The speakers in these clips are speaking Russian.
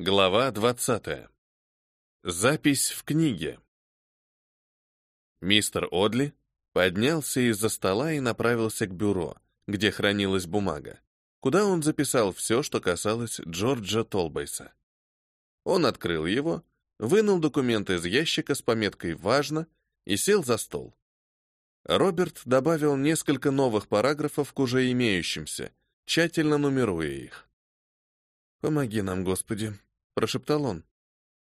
Глава 20. Запись в книге. Мистер Одли поднялся из-за стола и направился к бюро, где хранилась бумага, куда он записал все, что касалось Джорджа Толбейса. Он открыл его, вынул документ из ящика с пометкой «Важно» и сел за стол. Роберт добавил несколько новых параграфов к уже имеющимся, тщательно нумеруя их. «Помоги нам, Господи», прошептал он.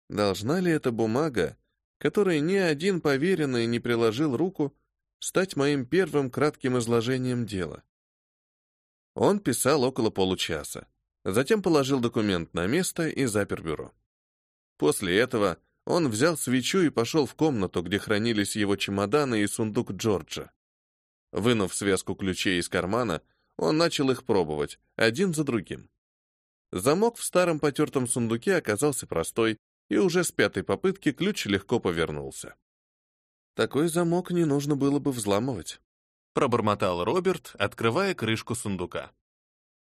Должна ли эта бумага, которой ни один поверенный не приложил руку, стать моим первым кратким изложением дела? Он писал около получаса, затем положил документ на место и запер бюро. После этого он взял свечу и пошел в комнату, где хранились его чемоданы и сундук Джорджа. Вынув связку ключей из кармана, он начал их пробовать, один за другим. Замок в старом потертом сундуке оказался простой, и уже с пятой попытки ключ легко повернулся. Такой замок не нужно было бы взламывать, пробормотал Роберт, открывая крышку сундука.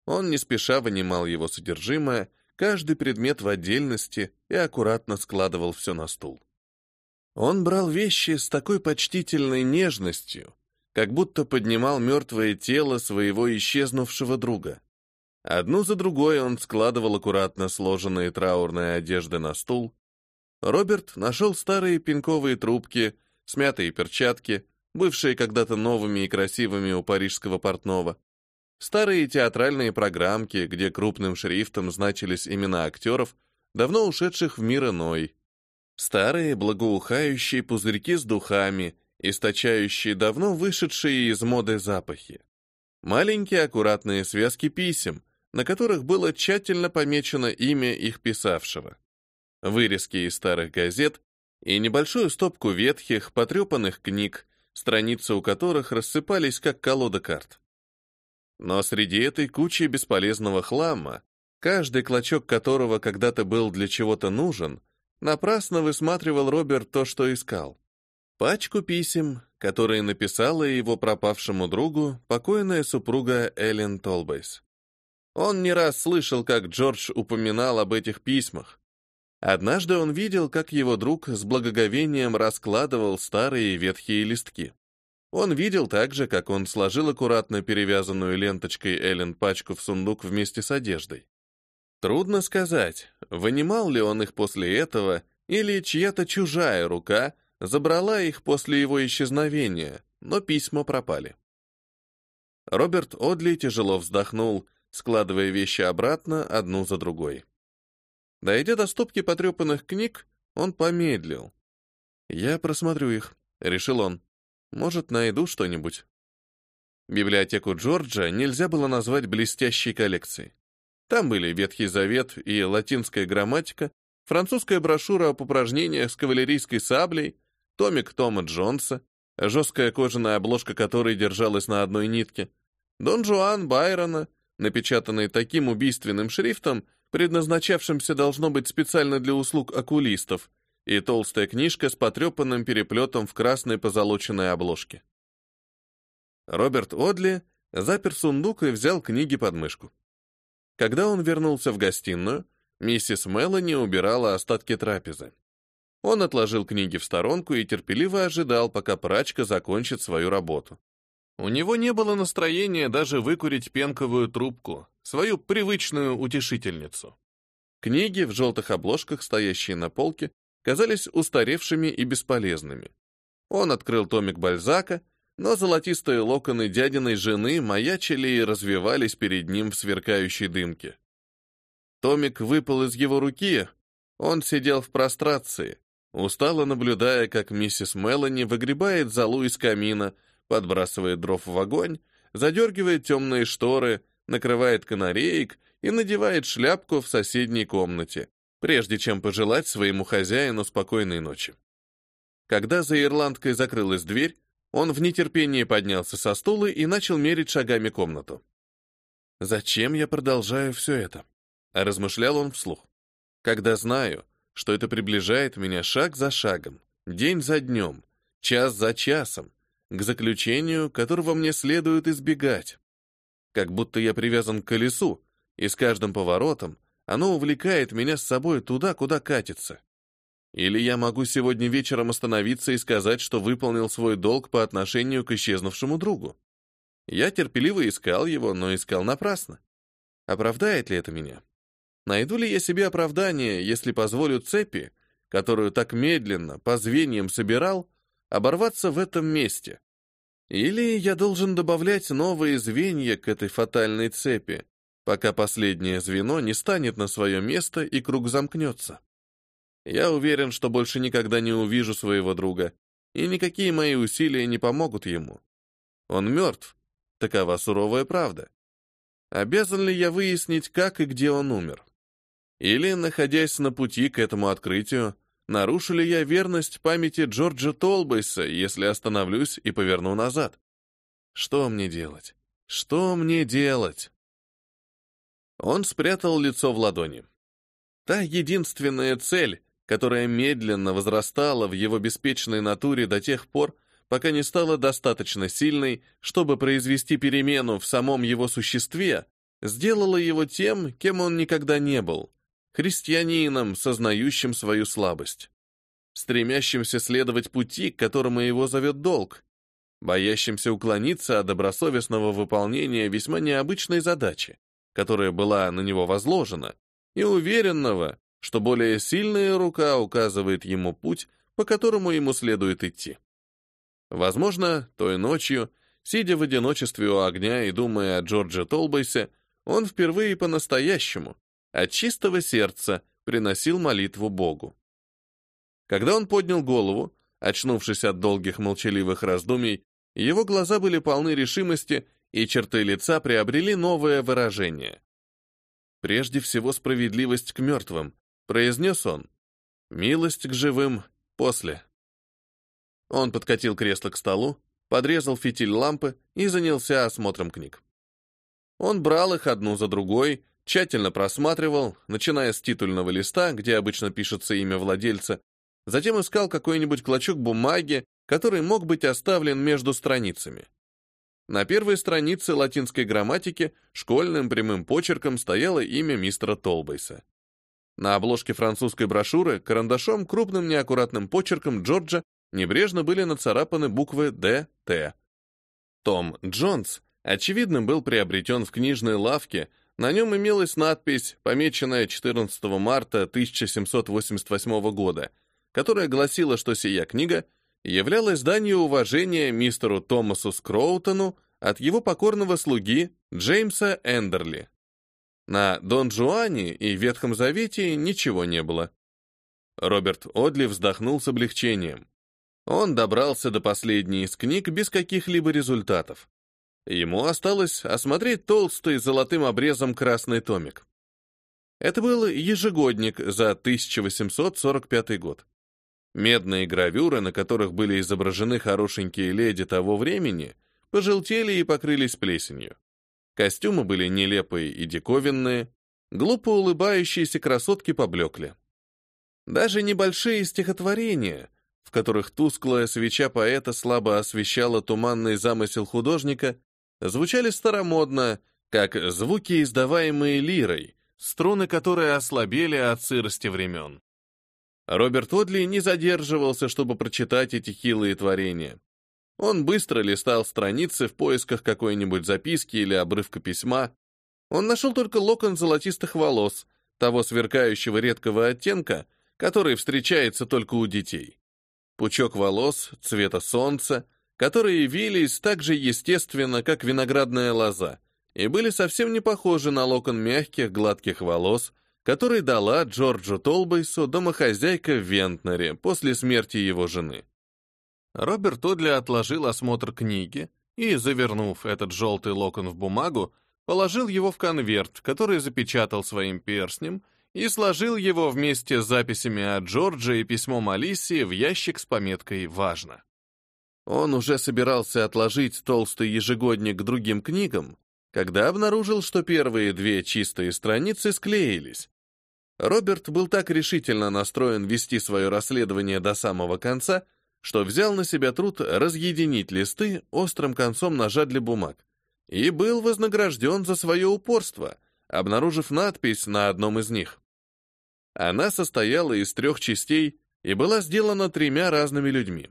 Он не спеша вынимал его содержимое, каждый предмет в отдельности и аккуратно складывал все на стул. Он брал вещи с такой почтительной нежностью, как будто поднимал мертвое тело своего исчезнувшего друга. Одну за другой он складывал аккуратно сложенные траурные одежды на стул. Роберт нашел старые пенковые трубки, смятые перчатки, бывшие когда-то новыми и красивыми у парижского портного. Старые театральные программки, где крупным шрифтом значились имена актеров, давно ушедших в мир иной. Старые благоухающие пузырьки с духами, источающие давно вышедшие из моды запахи. Маленькие аккуратные связки писем, на которых было тщательно помечено имя их писавшего. Вырезки из старых газет и небольшую стопку ветхих, потрепанных книг, страницы у которых рассыпались, как колода карт. Но среди этой кучи бесполезного хлама, каждый клочок которого когда-то был для чего-то нужен, напрасно высматривал Роберт то, что искал. Пачку писем, которые написала его пропавшему другу покойная супруга Эллен Толбейс. Он не раз слышал, как Джордж упоминал об этих письмах. Однажды он видел, как его друг с благоговением раскладывал старые ветхие листки. Он видел также, как он сложил аккуратно перевязанную ленточкой Эллен пачку в сундук вместе с одеждой. Трудно сказать, вынимал ли он их после этого, или чья-то чужая рука забрала их после его исчезновения, но письма пропали. Роберт Одли тяжело вздохнул, складывая вещи обратно одну за другой. Дойдя до стопки потрепанных книг, он помедлил. «Я просмотрю их», — решил он. «Может, найду что-нибудь». Библиотеку Джорджа нельзя было назвать блестящей коллекцией. Там были Ветхий Завет и латинская грамматика, французская брошюра об упражнениях с кавалерийской саблей, томик Тома Джонса, жесткая кожаная обложка которой держалась на одной нитке, Дон Жуан Байрона, напечатанный таким убийственным шрифтом, предназначавшимся должно быть специально для услуг окулистов, и толстая книжка с потрепанным переплетом в красной позолоченной обложке. Роберт Одли запер сундук и взял книги под мышку. Когда он вернулся в гостиную, миссис Мелани убирала остатки трапезы. Он отложил книги в сторонку и терпеливо ожидал, пока прачка закончит свою работу. У него не было настроения даже выкурить пенковую трубку, свою привычную утешительницу. Книги в желтых обложках, стоящие на полке, казались устаревшими и бесполезными. Он открыл томик Бальзака, но золотистые локоны дядиной жены маячили и развивались перед ним в сверкающей дымке. Томик выпал из его руки, он сидел в прострации, устало наблюдая, как миссис Мелани выгребает золу из камина, подбрасывает дров в огонь, задергивает темные шторы, накрывает канареек и надевает шляпку в соседней комнате, прежде чем пожелать своему хозяину спокойной ночи. Когда за ирландкой закрылась дверь, он в нетерпении поднялся со стула и начал мерить шагами комнату. «Зачем я продолжаю все это?» — размышлял он вслух. «Когда знаю, что это приближает меня шаг за шагом, день за днем, час за часом, к заключению, которого мне следует избегать. Как будто я привязан к колесу, и с каждым поворотом оно увлекает меня с собой туда, куда катится. Или я могу сегодня вечером остановиться и сказать, что выполнил свой долг по отношению к исчезнувшему другу. Я терпеливо искал его, но искал напрасно. Оправдает ли это меня? Найду ли я себе оправдание, если позволю цепи, которую так медленно, по звеньям собирал, оборваться в этом месте? Или я должен добавлять новые звенья к этой фатальной цепи, пока последнее звено не станет на свое место и круг замкнется? Я уверен, что больше никогда не увижу своего друга, и никакие мои усилия не помогут ему. Он мертв, такова суровая правда. Обязан ли я выяснить, как и где он умер? Или, находясь на пути к этому открытию, нарушу ли я верность памяти Джорджа Толбейса, если остановлюсь и поверну назад? Что мне делать? Что мне делать? Он спрятал лицо в ладони. Та единственная цель, которая медленно возрастала в его беспечной натуре до тех пор, пока не стала достаточно сильной, чтобы произвести перемену в самом его существе, сделала его тем, кем он никогда не был — христианином, сознающим свою слабость, стремящимся следовать пути, к которому его зовет долг, боящимся уклониться от добросовестного выполнения весьма необычной задачи, которая была на него возложена, и уверенного, что более сильная рука указывает ему путь, по которому ему следует идти. Возможно, той ночью, сидя в одиночестве у огня и думая о Джордже Толбейсе, он впервые по-настоящему, от чистого сердца, приносил молитву Богу. Когда он поднял голову, очнувшись от долгих молчаливых раздумий, его глаза были полны решимости, и черты лица приобрели новое выражение. Прежде всего справедливость к мертвым, произнес он. «Милость к живым после». Он подкатил кресло к столу, подрезал фитиль лампы и занялся осмотром книг. Он брал их одну за другой, тщательно просматривал, начиная с титульного листа, где обычно пишется имя владельца, затем искал какой-нибудь клочок бумаги, который мог быть оставлен между страницами. На первой странице латинской грамматики школьным прямым почерком стояло имя мистера Толбейса. На обложке французской брошюры карандашом крупным неаккуратным почерком Джорджа небрежно были нацарапаны буквы «Д», «Т». Том Джонс, очевидно, был приобретен в книжной лавке, на нем имелась надпись, помеченная 14 марта 1788 года, которая гласила, что сия книга являлась данью уважения мистеру Томасу Скроутону от его покорного слуги Джеймса Эндерли. На Дон Жуане и Ветхом Завете ничего не было. Роберт Одли вздохнул с облегчением. Он добрался до последней из книг без каких-либо результатов. Ему осталось осмотреть толстый золотым обрезом красный томик. Это был ежегодник за 1845 год. Медные гравюры, на которых были изображены хорошенькие леди того времени, пожелтели и покрылись плесенью. Костюмы были нелепые и диковинные, глупо улыбающиеся красотки поблекли. Даже небольшие стихотворения, в которых тусклая свеча поэта слабо освещала туманный замысел художника, звучали старомодно, как звуки, издаваемые лирой, струны которой ослабели от сырости времен. Роберт Одли не задерживался, чтобы прочитать эти хилые творения. Он быстро листал страницы в поисках какой-нибудь записки или обрывка письма. Он нашел только локон золотистых волос, того сверкающего редкого оттенка, который встречается только у детей. Пучок волос цвета солнца, которые вились так же естественно, как виноградная лоза, и были совсем не похожи на локон мягких, гладких волос, который дала Джорджу Толбейсу домохозяйка в Вентнере после смерти его жены. Роберт Одли отложил осмотр книги и, завернув этот желтый локон в бумагу, положил его в конверт, который запечатал своим перстнем, и сложил его вместе с записями от Джорджа и письмом Алисии в ящик с пометкой «Важно». Он уже собирался отложить толстый ежегодник к другим книгам, когда обнаружил, что первые две чистые страницы склеились. Роберт был так решительно настроен вести свое расследование до самого конца, что взял на себя труд разъединить листы острым концом ножа для бумаг и был вознагражден за свое упорство, обнаружив надпись на одном из них. Она состояла из трех частей и была сделана тремя разными людьми.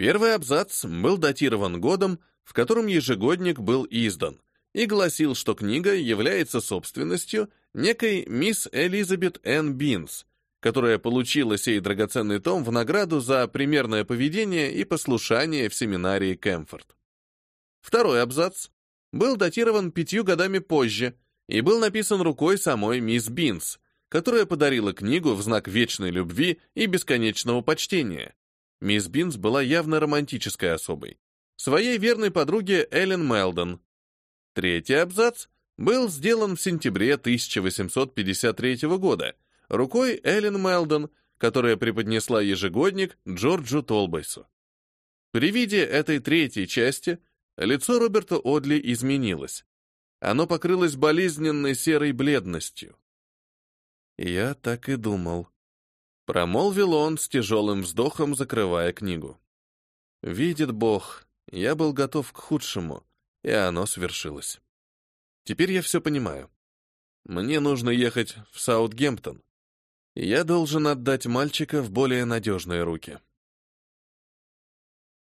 Первый абзац был датирован годом, в котором ежегодник был издан, и гласил, что книга является собственностью некой мисс Элизабет Н. Бинс, которая получила сей драгоценный том в награду за примерное поведение и послушание в семинарии Кэмфорд. Второй абзац был датирован пятью годами позже и был написан рукой самой мисс Бинс, которая подарила книгу в знак вечной любви и бесконечного почтения. Мисс Бинс была явно романтической особой. Своей верной подруге Эллен Мелдон. Третий абзац был сделан в сентябре 1853 года рукой Эллен Мелдон, которая преподнесла ежегодник Джорджу Толбейсу. При виде этой третьей части лицо Роберта Одли изменилось. Оно покрылось болезненной серой бледностью. «Я так и думал», — промолвил он с тяжелым вздохом, закрывая книгу. «Видит Бог, я был готов к худшему, и оно свершилось. Теперь я все понимаю. Мне нужно ехать в Саутгемптон. Я должен отдать мальчика в более надежные руки».